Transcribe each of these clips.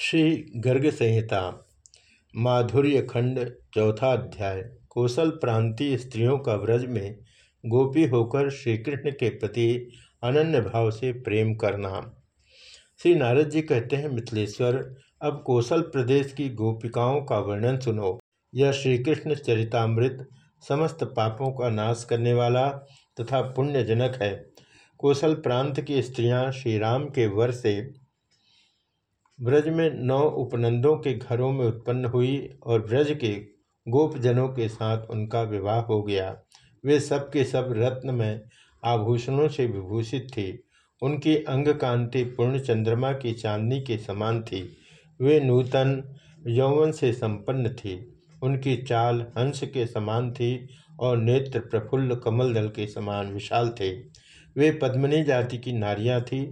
श्री गर्ग संहिता माधुर्य खंड चौथा अध्याय, कौशल प्रांतीय स्त्रियों का व्रज में गोपी होकर श्री कृष्ण के प्रति अनन्य भाव से प्रेम करना। श्री नारद जी कहते हैं, मिथिलेश्वर, अब कौशल प्रदेश की गोपिकाओं का वर्णन सुनो। यह श्री कृष्ण चरितामृत समस्त पापों का नाश करने वाला तथा पुण्यजनक है। कौशल प्रांत की स्त्रियाँ श्री राम के वर से ब्रज में नौ उपनंदों के घरों में उत्पन्न हुई और ब्रज के गोपजनों के साथ उनका विवाह हो गया। वे सब के सब रत्न में आभूषणों से विभूषित थी। उनकी अंग कांति पूर्ण चंद्रमा की चांदनी के समान थी। वे नूतन यौवन से संपन्न थी। उनकी चाल हंस के समान थी और नेत्र प्रफुल्ल कमल दल के समान विशाल थे। वे पद्मनी जाति की नारियाँ थीं।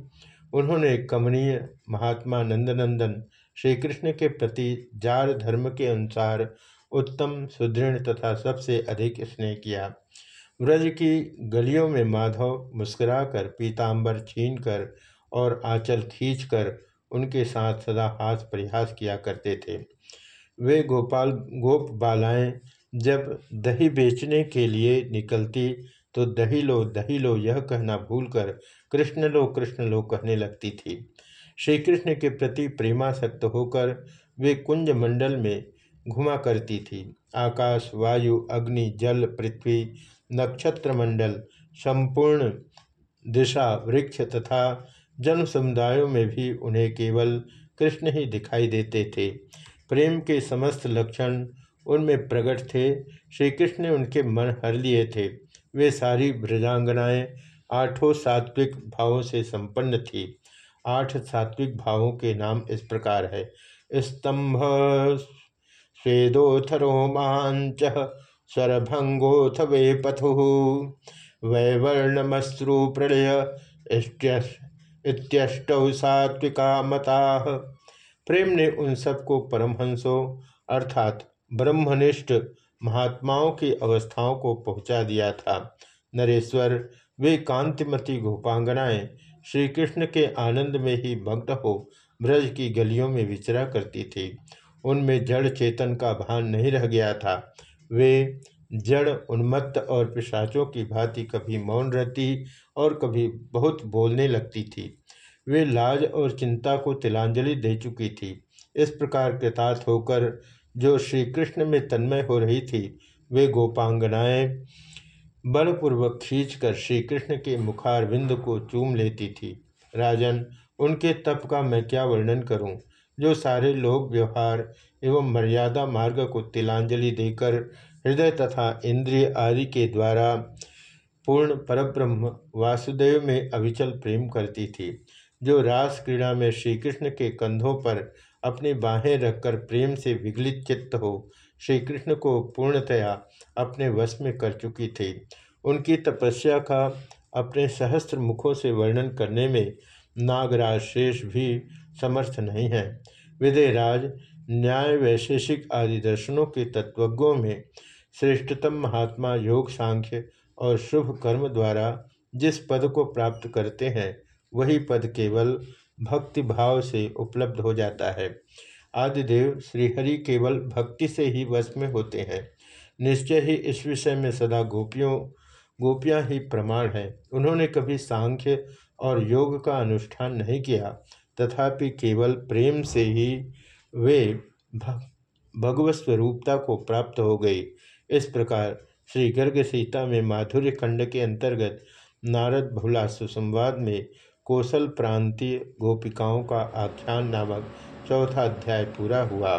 उन्होंने कमनीय महात्मा नंदनंदन श्री कृष्ण के प्रति जार धर्म के अनुसार उत्तम, सुदृढ़ तथा सबसे अधिक स्नेह किया। व्रज की गलियों में माधव मुस्कुराकर पीताम्बर छीन कर और आंचल खींचकर उनके साथ सदा हास प्रयास किया करते थे। वे गोपाल गोप बालाएँ जब दही बेचने के लिए निकलती तो दही लो दही लो, यह कहना भूलकर कृष्ण लो कृष्ण लो कहने लगती थी। श्री कृष्ण के प्रति प्रेमासक्त होकर वे कुंज मंडल में घुमा करती थी। आकाश, वायु, अग्नि, जल, पृथ्वी नक्षत्र मंडल संपूर्ण दिशा, वृक्ष तथा जन समुदायों में भी उन्हें केवल कृष्ण ही दिखाई देते थे। प्रेम के समस्त लक्षण उनमें प्रकट थे। श्री कृष्ण ने उनके मन हर लिए थे। वे सारी ब्रजांगनाएँ आठों सात्विक भावों से संपन्न थी। आठ सात्विक भावों के नाम इस प्रकार है। स्तंभ स्वेदोथ रोमांच स्वरभंगोथ वे पथु, वैवर्णमश्रु प्रलय इत्यष्टौ सात्विका मता। प्रेम ने उन सबको परमहंसों, अर्थात ब्रह्मनिष्ठ महात्माओं की अवस्थाओं को पहुँचा दिया था। नरेश्वर, वे कांतिमती गोपांगनाएँ श्री कृष्ण के आनंद में ही भक्त हो, ब्रज की गलियों में विचरा करती थी। उनमें जड़ चेतन का भान नहीं रह गया था। वे जड़, उन्मत्त और पिशाचों की भांति कभी मौन रहती और कभी बहुत बोलने लगती थी। वे लाज और चिंता को तिलांजलि दे चुकी थी। इस प्रकार कृतार्थ होकर जो श्री कृष्ण में तन्मय हो रही थी, वे गोपांगनाएँ बलपूर्वक खींचकर श्री कृष्ण के मुखारविंद को चूम लेती थी। राजन, उनके तप का मैं क्या वर्णन करूँ? जो सारे लोक व्यवहार एवं मर्यादा मार्ग को तिलांजलि देकर हृदय तथा इंद्रिय आदि के द्वारा पूर्ण परब्रह्म वासुदेव में अविचल प्रेम करती थी। जो रास क्रीड़ा में श्री कृष्ण के कंधों पर अपनी बाहें रखकर प्रेम से विगलित चित्त हो श्री कृष्ण को पूर्णतया अपने वश में कर चुकी थी। उनकी तपस्या का अपने सहस्त्र मुखों से वर्णन करने में नागराज शेष भी समर्थ नहीं है। विदयराज न्याय वैशेषिक आदि दर्शनों के तत्वज्ञों में श्रेष्ठतम महात्मा योग सांख्य और शुभ कर्म द्वारा जिस पद को प्राप्त करते हैं वही पद केवल भक्ति भाव से उपलब्ध हो जाता है। आदिदेव श्रीहरि केवल भक्ति से ही वश में होते हैं। निश्चय ही इस विषय में सदा गोपियों, गोपियाँ ही प्रमाण हैं। उन्होंने कभी सांख्य और योग का अनुष्ठान नहीं किया, तथापि केवल प्रेम से ही वे भगवत स्वरूपता को प्राप्त हो गई। इस प्रकार श्री गर्ग सीता में माधुर्य खंड के अंतर्गत नारद भोला सुसंवाद में कौशल प्रांतीय गोपिकाओं का आख्यान नामक चौथा अध्याय पूरा हुआ।